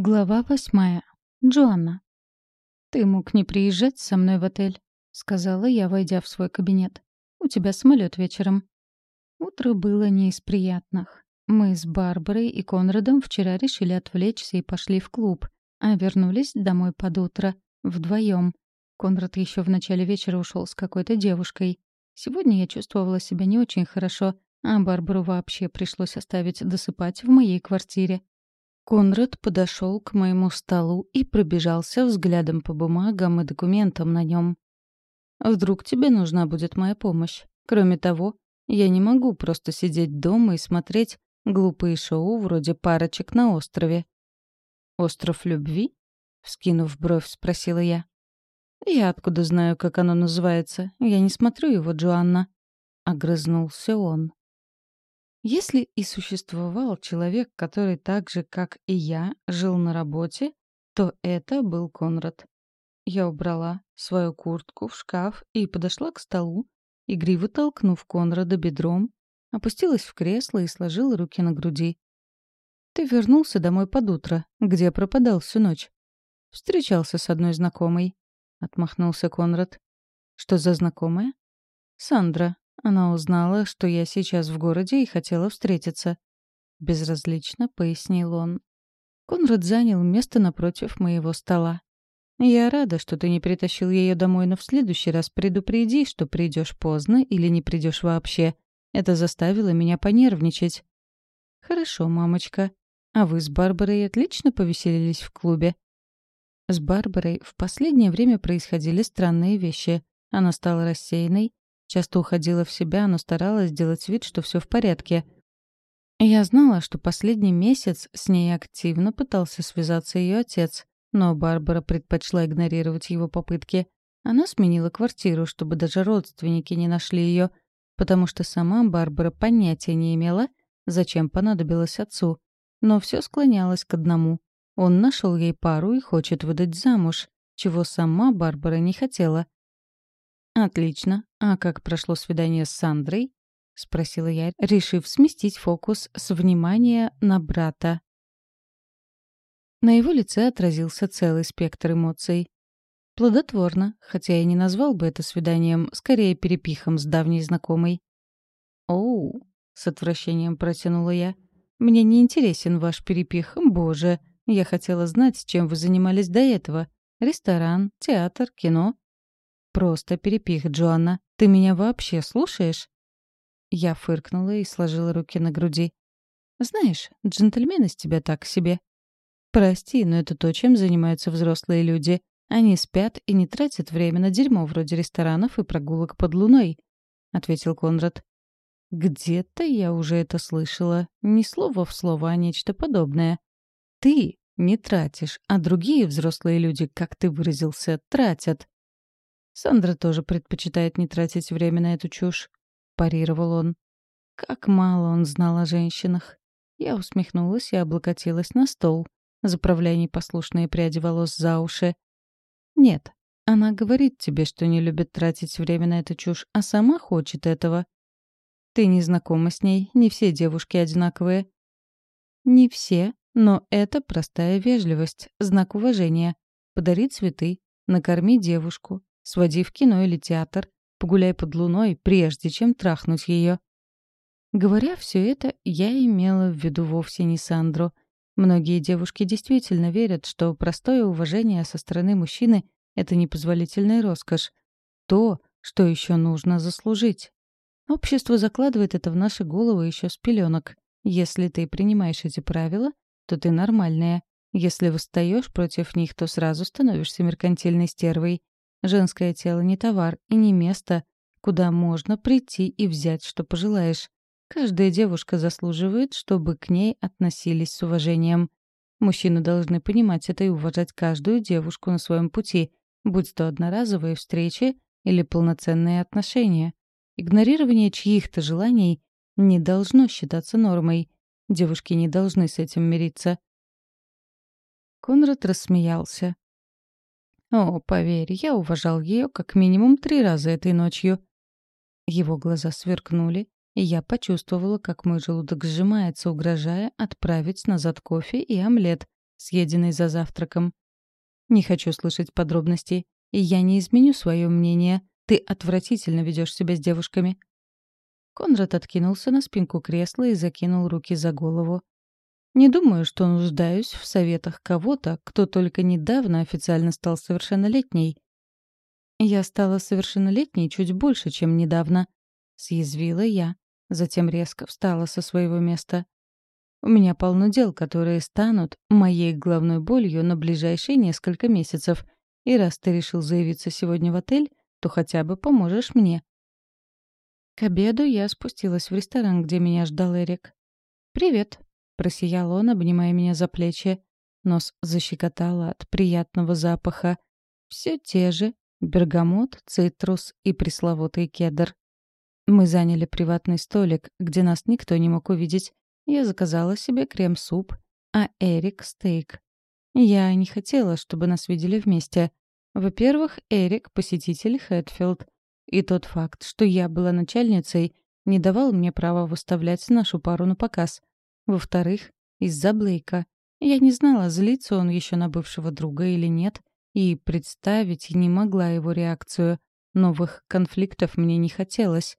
Глава восьмая. Джоанна. «Ты мог не приезжать со мной в отель», — сказала я, войдя в свой кабинет. «У тебя самолет вечером». Утро было не из приятных. Мы с Барбарой и Конрадом вчера решили отвлечься и пошли в клуб, а вернулись домой под утро, вдвоем. Конрад еще в начале вечера ушел с какой-то девушкой. Сегодня я чувствовала себя не очень хорошо, а Барбару вообще пришлось оставить досыпать в моей квартире. Конрад подошел к моему столу и пробежался взглядом по бумагам и документам на нем. «Вдруг тебе нужна будет моя помощь? Кроме того, я не могу просто сидеть дома и смотреть глупые шоу вроде «Парочек на острове». «Остров любви?» — вскинув бровь, спросила я. «Я откуда знаю, как оно называется? Я не смотрю его, Джоанна». Огрызнулся он. Если и существовал человек, который так же, как и я, жил на работе, то это был Конрад. Я убрала свою куртку в шкаф и подошла к столу, игриво толкнув Конрада бедром, опустилась в кресло и сложила руки на груди. «Ты вернулся домой под утро. Где пропадал всю ночь?» «Встречался с одной знакомой», — отмахнулся Конрад. «Что за знакомая?» «Сандра. Она узнала, что я сейчас в городе и хотела встретиться. Безразлично пояснил он. Конрад занял место напротив моего стола. «Я рада, что ты не притащил ее домой, но в следующий раз предупреди, что придешь поздно или не придешь вообще. Это заставило меня понервничать». «Хорошо, мамочка. А вы с Барбарой отлично повеселились в клубе?» С Барбарой в последнее время происходили странные вещи. Она стала рассеянной, Часто уходила в себя, но старалась сделать вид, что все в порядке. Я знала, что последний месяц с ней активно пытался связаться ее отец, но Барбара предпочла игнорировать его попытки. Она сменила квартиру, чтобы даже родственники не нашли ее, потому что сама Барбара понятия не имела, зачем понадобилось отцу. Но все склонялось к одному. Он нашел ей пару и хочет выдать замуж, чего сама Барбара не хотела — «Отлично. А как прошло свидание с Сандрой?» — спросила я, решив сместить фокус с внимания на брата. На его лице отразился целый спектр эмоций. Плодотворно, хотя я не назвал бы это свиданием, скорее перепихом с давней знакомой. «Оу», — с отвращением протянула я, — «мне не интересен ваш перепих, боже. Я хотела знать, чем вы занимались до этого. Ресторан, театр, кино. «Просто перепих, Джоанна. Ты меня вообще слушаешь?» Я фыркнула и сложила руки на груди. «Знаешь, джентльмен из тебя так себе». «Прости, но это то, чем занимаются взрослые люди. Они спят и не тратят время на дерьмо вроде ресторанов и прогулок под луной», — ответил Конрад. «Где-то я уже это слышала. Не слово в слово, а нечто подобное. Ты не тратишь, а другие взрослые люди, как ты выразился, тратят. Сандра тоже предпочитает не тратить время на эту чушь, парировал он. Как мало он знал о женщинах. Я усмехнулась и облокотилась на стол, заправляя непослушные пряди волос за уши. Нет, она говорит тебе, что не любит тратить время на эту чушь, а сама хочет этого. Ты не знакома с ней, не все девушки одинаковые. Не все, но это простая вежливость, знак уважения. Подари цветы, накорми девушку, Своди в кино или театр, погуляй под луной, прежде чем трахнуть ее. Говоря все это, я имела в виду вовсе не Сандру. Многие девушки действительно верят, что простое уважение со стороны мужчины — это непозволительная роскошь. То, что еще нужно заслужить. Общество закладывает это в наши головы еще с пеленок. Если ты принимаешь эти правила, то ты нормальная. Если восстаешь против них, то сразу становишься меркантильной стервой. Женское тело не товар и не место, куда можно прийти и взять, что пожелаешь. Каждая девушка заслуживает, чтобы к ней относились с уважением. Мужчины должны понимать это и уважать каждую девушку на своем пути, будь то одноразовые встречи или полноценные отношения. Игнорирование чьих-то желаний не должно считаться нормой. Девушки не должны с этим мириться. Конрад рассмеялся. О, поверь, я уважал ее как минимум три раза этой ночью. Его глаза сверкнули, и я почувствовала, как мой желудок сжимается, угрожая отправить назад кофе и омлет, съеденный за завтраком. Не хочу слышать подробностей, и я не изменю свое мнение. Ты отвратительно ведешь себя с девушками. Конрад откинулся на спинку кресла и закинул руки за голову. Не думаю, что нуждаюсь в советах кого-то, кто только недавно официально стал совершеннолетней. Я стала совершеннолетней чуть больше, чем недавно. Съязвила я, затем резко встала со своего места. У меня полно дел, которые станут моей главной болью на ближайшие несколько месяцев. И раз ты решил заявиться сегодня в отель, то хотя бы поможешь мне. К обеду я спустилась в ресторан, где меня ждал Эрик. «Привет», — просиял он, обнимая меня за плечи. Нос защекотало от приятного запаха. Все те же — бергамот, цитрус и пресловутый кедр. Мы заняли приватный столик, где нас никто не мог увидеть. Я заказала себе крем-суп, а Эрик — стейк. Я не хотела, чтобы нас видели вместе. Во-первых, Эрик — посетитель Хэтфилд. И тот факт, что я была начальницей, не давал мне права выставлять нашу пару на показ. Во-вторых, из-за Блейка. Я не знала, злится он еще на бывшего друга или нет, и представить не могла его реакцию. Новых конфликтов мне не хотелось.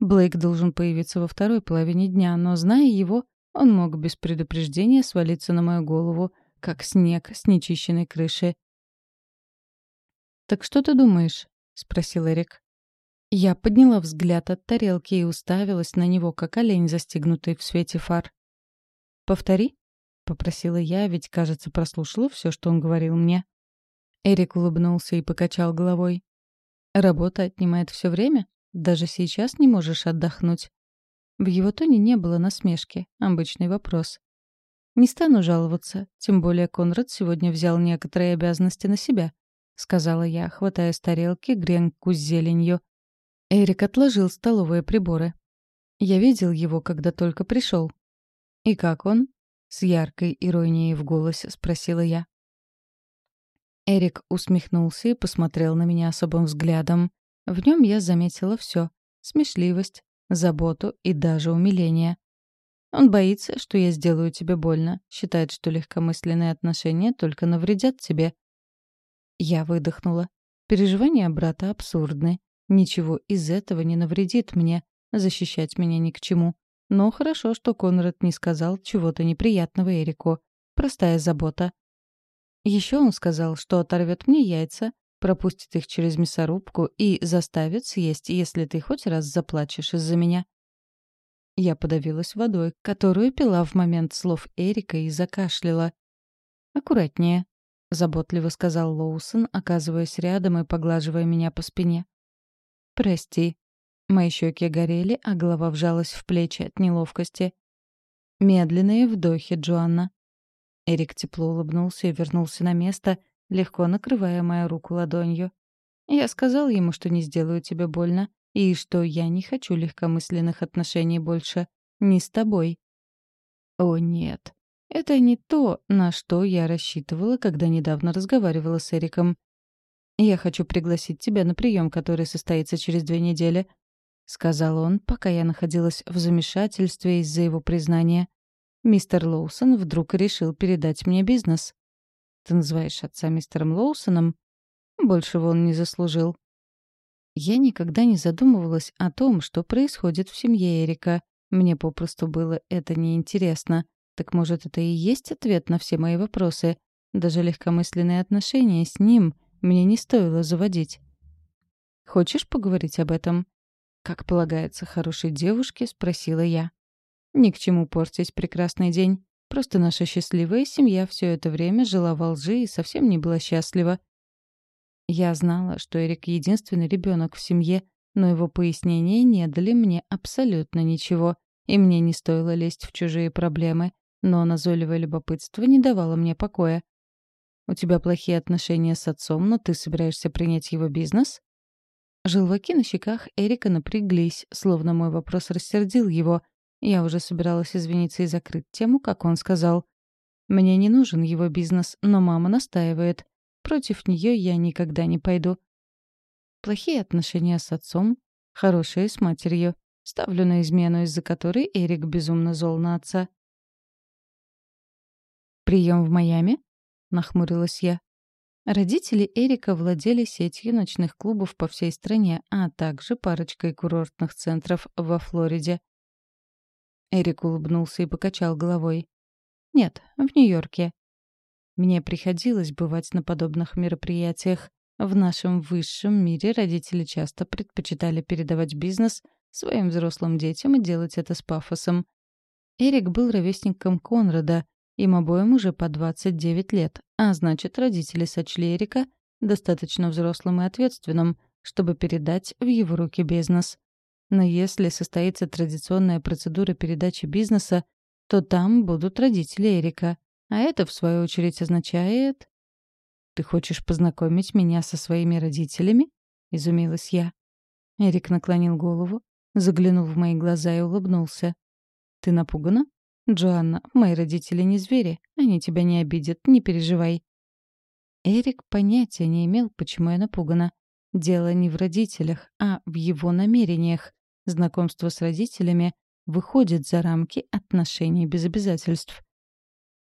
Блейк должен появиться во второй половине дня, но, зная его, он мог без предупреждения свалиться на мою голову, как снег с нечищенной крыши. «Так что ты думаешь?» — спросил Эрик. Я подняла взгляд от тарелки и уставилась на него, как олень, застегнутый в свете фар. «Повтори», — попросила я, ведь, кажется, прослушала все, что он говорил мне. Эрик улыбнулся и покачал головой. «Работа отнимает все время? Даже сейчас не можешь отдохнуть?» В его тоне не было насмешки, обычный вопрос. «Не стану жаловаться, тем более Конрад сегодня взял некоторые обязанности на себя. — сказала я, хватая с тарелки гренку с зеленью. Эрик отложил столовые приборы. Я видел его, когда только пришел. «И как он?» — с яркой иронией в голосе спросила я. Эрик усмехнулся и посмотрел на меня особым взглядом. В нем я заметила все: смешливость, заботу и даже умиление. Он боится, что я сделаю тебе больно, считает, что легкомысленные отношения только навредят тебе. Я выдохнула. Переживания брата абсурдны. Ничего из этого не навредит мне. Защищать меня ни к чему. Но хорошо, что Конрад не сказал чего-то неприятного Эрику. Простая забота. Еще он сказал, что оторвет мне яйца, пропустит их через мясорубку и заставит съесть, если ты хоть раз заплачешь из-за меня. Я подавилась водой, которую пила в момент слов Эрика и закашляла. «Аккуратнее», заботливо сказал Лоусон, оказываясь рядом и поглаживая меня по спине. «Прости». Мои щеки горели, а голова вжалась в плечи от неловкости. Медленные вдохи, Джоанна. Эрик тепло улыбнулся и вернулся на место, легко накрывая мою руку ладонью. Я сказал ему, что не сделаю тебе больно, и что я не хочу легкомысленных отношений больше. Не с тобой. О, нет. Это не то, на что я рассчитывала, когда недавно разговаривала с Эриком. «Я хочу пригласить тебя на прием, который состоится через две недели», — сказал он, пока я находилась в замешательстве из-за его признания. «Мистер Лоусон вдруг решил передать мне бизнес». «Ты называешь отца мистером Лоусоном?» Большего он не заслужил. Я никогда не задумывалась о том, что происходит в семье Эрика. Мне попросту было это неинтересно. Так может, это и есть ответ на все мои вопросы? Даже легкомысленные отношения с ним мне не стоило заводить. «Хочешь поговорить об этом?» «Как полагается хорошей девушке?» — спросила я. «Ни к чему портить прекрасный день. Просто наша счастливая семья все это время жила во лжи и совсем не была счастлива. Я знала, что Эрик — единственный ребенок в семье, но его пояснения не дали мне абсолютно ничего, и мне не стоило лезть в чужие проблемы. Но назойливое любопытство не давало мне покоя. «У тебя плохие отношения с отцом, но ты собираешься принять его бизнес?» Желваки на щеках Эрика напряглись, словно мой вопрос рассердил его. Я уже собиралась извиниться и закрыть тему, как он сказал. «Мне не нужен его бизнес, но мама настаивает. Против нее я никогда не пойду». Плохие отношения с отцом, хорошие с матерью. Ставлю на измену, из-за которой Эрик безумно зол на отца. «Прием в Майами?» — нахмурилась я. Родители Эрика владели сетью ночных клубов по всей стране, а также парочкой курортных центров во Флориде. Эрик улыбнулся и покачал головой. «Нет, в Нью-Йорке. Мне приходилось бывать на подобных мероприятиях. В нашем высшем мире родители часто предпочитали передавать бизнес своим взрослым детям и делать это с пафосом. Эрик был ровесником Конрада, им обоим уже по 29 лет, а значит, родители сочли Эрика достаточно взрослым и ответственным, чтобы передать в его руки бизнес. Но если состоится традиционная процедура передачи бизнеса, то там будут родители Эрика. А это, в свою очередь, означает... «Ты хочешь познакомить меня со своими родителями?» — изумилась я. Эрик наклонил голову, заглянул в мои глаза и улыбнулся. «Ты напугана?» «Джоанна, мои родители не звери. Они тебя не обидят, не переживай». Эрик понятия не имел, почему я напугана. Дело не в родителях, а в его намерениях. Знакомство с родителями выходит за рамки отношений без обязательств.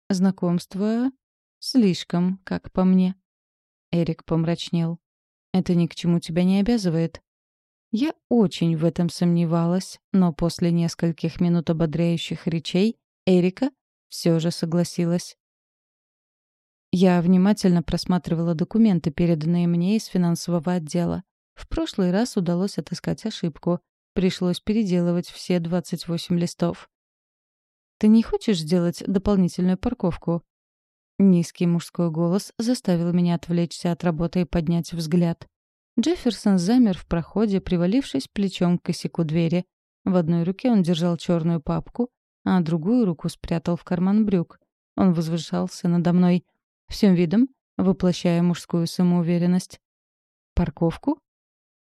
Знакомство слишком, как по мне. Эрик помрачнел. Это ни к чему тебя не обязывает. Я очень в этом сомневалась, но после нескольких минут ободряющих речей Эрика все же согласилась. Я внимательно просматривала документы, переданные мне из финансового отдела. В прошлый раз удалось отыскать ошибку. Пришлось переделывать все 28 листов. «Ты не хочешь сделать дополнительную парковку?» Низкий мужской голос заставил меня отвлечься от работы и поднять взгляд. Джефферсон замер в проходе, привалившись плечом к косяку двери. В одной руке он держал черную папку, а другую руку спрятал в карман брюк. Он возвышался надо мной, всем видом воплощая мужскую самоуверенность. «Парковку?»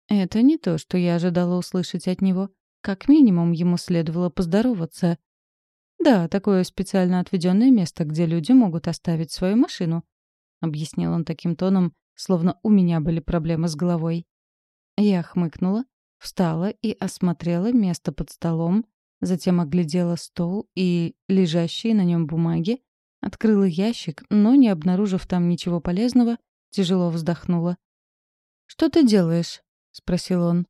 Это не то, что я ожидала услышать от него. Как минимум, ему следовало поздороваться. «Да, такое специально отведенное место, где люди могут оставить свою машину», — объяснил он таким тоном, словно у меня были проблемы с головой. Я хмыкнула, встала и осмотрела место под столом, затем оглядела стол и лежащие на нем бумаги, открыла ящик, но, не обнаружив там ничего полезного, тяжело вздохнула. «Что ты делаешь?» — спросил он.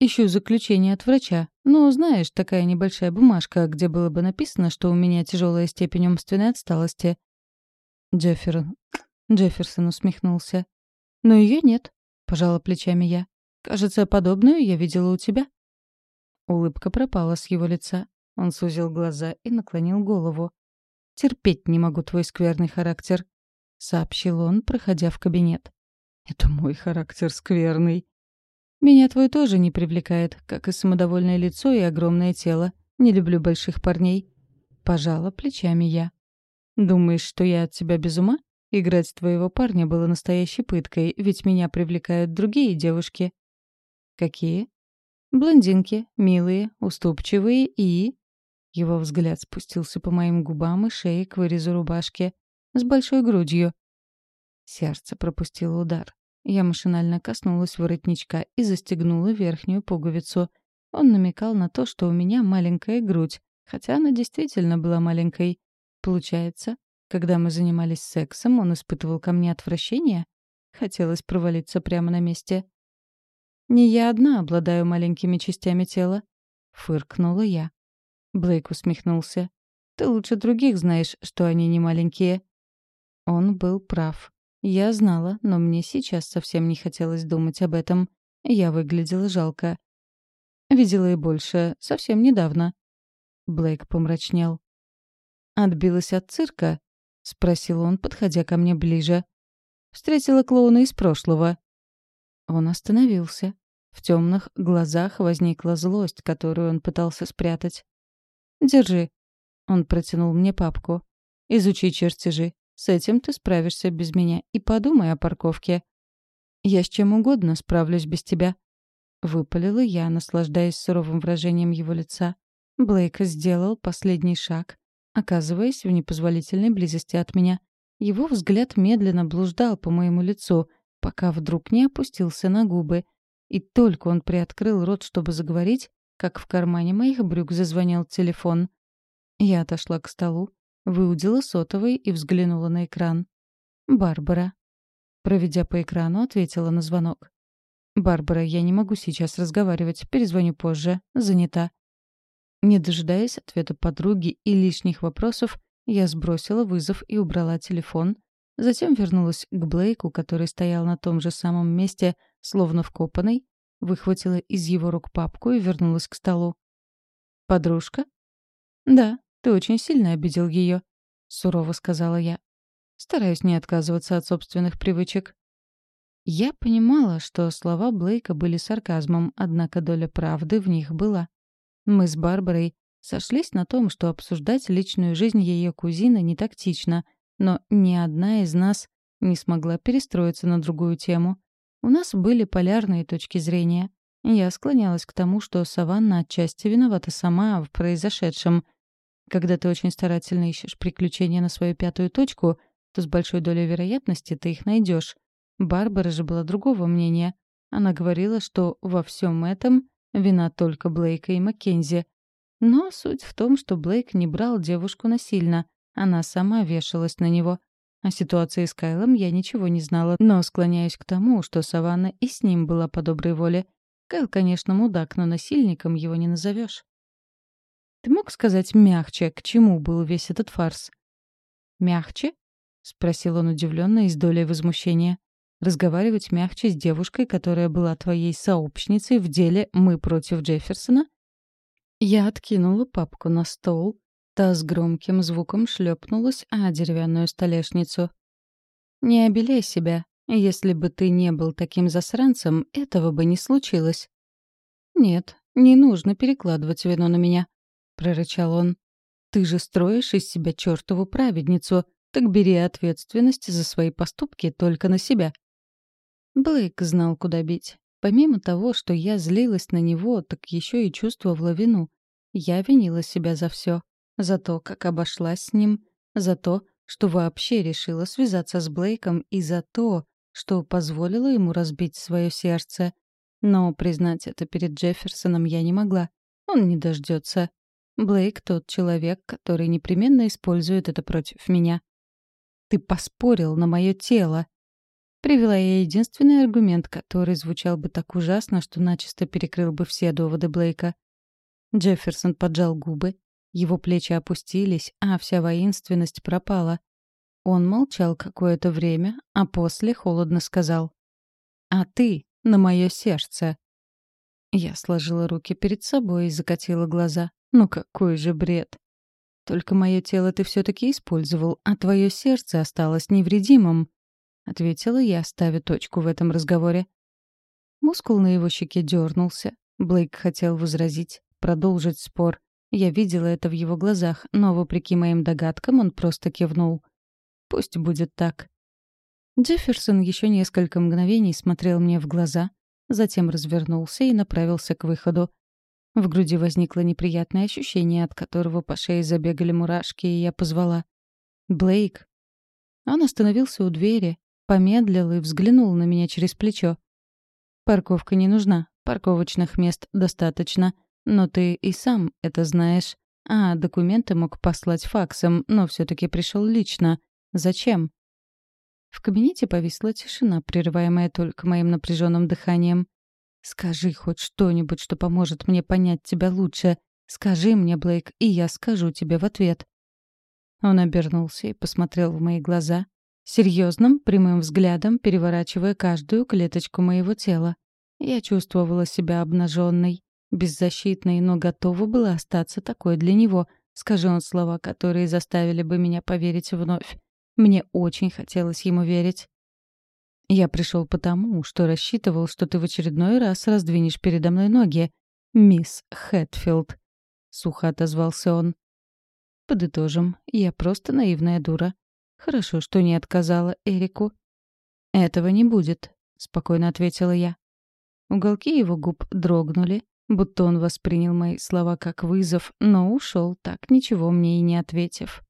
«Ищу заключение от врача. Ну, знаешь, такая небольшая бумажка, где было бы написано, что у меня тяжелая степень умственной отсталости». Джефферсон... Джефферсон усмехнулся. «Но ее нет», — пожала плечами я. «Кажется, подобную я видела у тебя». Улыбка пропала с его лица. Он сузил глаза и наклонил голову. «Терпеть не могу твой скверный характер», — сообщил он, проходя в кабинет. «Это мой характер скверный». «Меня твой тоже не привлекает, как и самодовольное лицо и огромное тело. Не люблю больших парней». Пожала плечами я. «Думаешь, что я от тебя без ума? Играть твоего парня было настоящей пыткой, ведь меня привлекают другие девушки». «Какие?» Блондинки, милые, уступчивые и... Его взгляд спустился по моим губам и шее к вырезу рубашки. С большой грудью. Сердце пропустило удар. Я машинально коснулась воротничка и застегнула верхнюю пуговицу. Он намекал на то, что у меня маленькая грудь, хотя она действительно была маленькой. Получается, когда мы занимались сексом, он испытывал ко мне отвращение? Хотелось провалиться прямо на месте. «Не я одна обладаю маленькими частями тела», — фыркнула я. Блейк усмехнулся. «Ты лучше других знаешь, что они не маленькие». Он был прав. Я знала, но мне сейчас совсем не хотелось думать об этом. Я выглядела жалко. Видела и больше, совсем недавно. Блейк помрачнел. «Отбилась от цирка?» — спросил он, подходя ко мне ближе. «Встретила клоуна из прошлого», он остановился. В темных глазах возникла злость, которую он пытался спрятать. «Держи». Он протянул мне папку. «Изучи чертежи. С этим ты справишься без меня. И подумай о парковке». «Я с чем угодно справлюсь без тебя». Выпалила я, наслаждаясь суровым выражением его лица. Блейк сделал последний шаг, оказываясь в непозволительной близости от меня. Его взгляд медленно блуждал по моему лицу — пока вдруг не опустился на губы. И только он приоткрыл рот, чтобы заговорить, как в кармане моих брюк зазвонил телефон. Я отошла к столу, Выудила сотовый и взглянула на экран. «Барбара». Проведя по экрану, ответила на звонок. «Барбара, я не могу сейчас разговаривать. Перезвоню позже. Занята». Не дожидаясь ответа подруги и лишних вопросов, я сбросила вызов и убрала телефон. Затем вернулась к Блейку, который стоял на том же самом месте, словно вкопанный, выхватила из его рук папку и вернулась к столу. «Подружка?» «Да, ты очень сильно обидел ее», — сурово сказала я. Стараюсь не отказываться от собственных привычек. Я понимала, что слова Блейка были сарказмом, однако доля правды в них была. Мы с Барбарой сошлись на том, что обсуждать личную жизнь ее кузина не тактично, но ни одна из нас не смогла перестроиться на другую тему. У нас были полярные точки зрения. Я склонялась к тому, что Саванна отчасти виновата сама в произошедшем. Когда ты очень старательно ищешь приключения на свою пятую точку, то с большой долей вероятности ты их найдешь. Барбара же была другого мнения. Она говорила, что во всем этом вина только Блейка и Маккензи. Но суть в том, что Блейк не брал девушку насильно. Она сама вешалась на него. О ситуации с Кайлом я ничего не знала, но склоняюсь к тому, что Саванна и с ним была по доброй воле. Кайл, конечно, мудак, но насильником его не назовешь. Ты мог сказать мягче, к чему был весь этот фарс? Мягче? спросил он удивленно и с долей возмущения разговаривать мягче с девушкой, которая была твоей сообщницей в деле «Мы против Джефферсона»?» Я откинула папку на стол. Та с громким звуком шлепнулась о деревянную столешницу. «Не обелей себя. Если бы ты не был таким засранцем, этого бы не случилось». «Нет, не нужно перекладывать вину на меня», — прорычал он. «Ты же строишь из себя чертову праведницу, так бери ответственность за свои поступки только на себя». Блейк знал, куда бить. Помимо того, что я злилась на него, так еще и чувствовала вину. Я винила себя за все. За то, как обошлась с ним, за то, что вообще решила связаться с Блейком, и за то, что позволила ему разбить свое сердце. Но признать это перед Джефферсоном я не могла. Он не дождется. Блейк — тот человек, который непременно использует это против меня. «Ты поспорил на мое тело», Привела я единственный аргумент, который звучал бы так ужасно, что начисто перекрыл бы все доводы Блейка. Джефферсон поджал губы, его плечи опустились, а вся воинственность пропала. Он молчал какое-то время, а после холодно сказал. «А ты на мое сердце». Я сложила руки перед собой и закатила глаза. «Ну какой же бред!» «Только мое тело ты все-таки использовал, а твое сердце осталось невредимым». — ответила я, ставя точку в этом разговоре. Мускул на его щеке дернулся. Блейк хотел возразить, продолжить спор. Я видела это в его глазах, но, вопреки моим догадкам, он просто кивнул. «Пусть будет так». Джефферсон еще несколько мгновений смотрел мне в глаза, затем развернулся и направился к выходу. В груди возникло неприятное ощущение, от которого по шее забегали мурашки, и я позвала. «Блейк». Он остановился у двери, Помедлил и взглянул на меня через плечо. «Парковка не нужна, парковочных мест достаточно. Но ты и сам это знаешь. А, документы мог послать факсом, но все таки пришел лично. Зачем?» В кабинете повисла тишина, прерываемая только моим напряженным дыханием. «Скажи хоть что-нибудь, что поможет мне понять тебя лучше. Скажи мне, Блейк, и я скажу тебе в ответ». Он обернулся и посмотрел в мои глаза, серьезным, прямым взглядом переворачивая каждую клеточку моего тела. Я чувствовала себя обнаженной, беззащитной, но готова была остаться такой для него, скажи он слова, которые заставили бы меня поверить вновь. Мне очень хотелось ему верить. «Я пришел потому, что рассчитывал, что ты в очередной раз раздвинешь передо мной ноги, мисс Хэтфилд», — сухо отозвался он. Подытожим, я просто наивная дура. Хорошо, что не отказала Эрику. «Этого не будет», — спокойно ответила я. Уголки его губ дрогнули, будто он воспринял мои слова как вызов, но ушел так, ничего мне и не ответив.